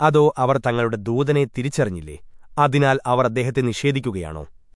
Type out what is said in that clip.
അതോ അവർ തങ്ങളുടെ ദൂതനെ തിരിച്ചറിഞ്ഞില്ലേ? അതിനാൽ അവർ അദ്ദേഹത്തെ നിഷേധിക്കുകയാണോ?